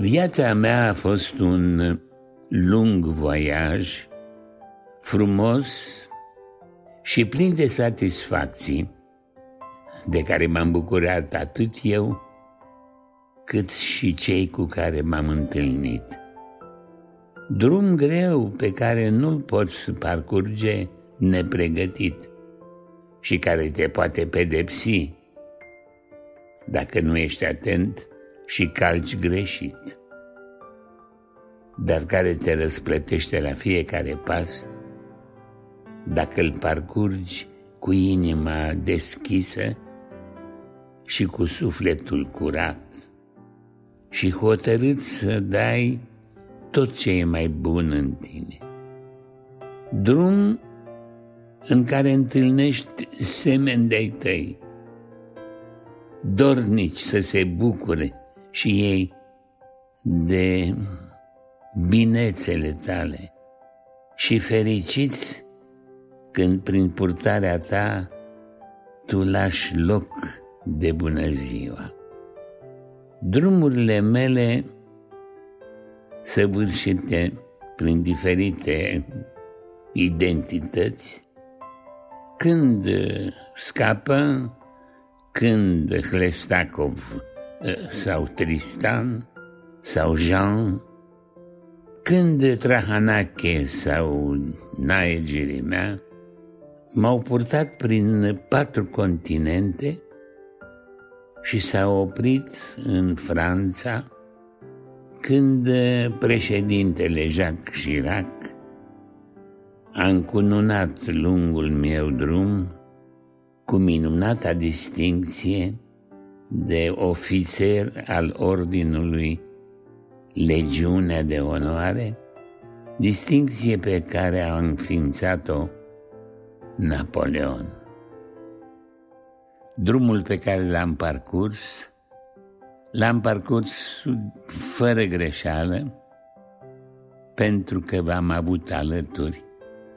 Viața mea a fost un lung voiaj, frumos și plin de satisfacții, de care m-am bucurat atât eu, cât și cei cu care m-am întâlnit. Drum greu pe care nu-l poți parcurge nepregătit și care te poate pedepsi dacă nu ești atent și calci greșit, dar care te răsplătește la fiecare pas dacă îl parcurgi cu inima deschisă și cu sufletul curat și hotărât să dai tot ce e mai bun în tine. Drum în care întâlnești semeni de-ai tăi, dornici să se bucure și ei de binețele tale și fericiți când prin purtarea ta tu lași loc de bună ziua. Drumurile mele săvârșite prin diferite identități, când scapă, când Hlestakov sau Tristan sau Jean, când Trahanache sau Nae Jerimea m-au purtat prin patru continente și s-au oprit în Franța când președintele Jacques Chirac a încununat lungul meu drum cu minunata distincție de ofițer al Ordinului Legiunea de Onoare, distincție pe care a înființat-o Napoleon. Drumul pe care l-am parcurs, l-am parcurs fără greșeală, pentru că v-am avut alături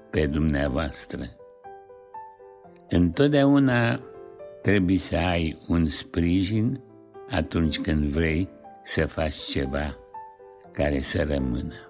pe dumneavoastră. Întotdeauna trebuie să ai un sprijin atunci când vrei să faci ceva care să rămână.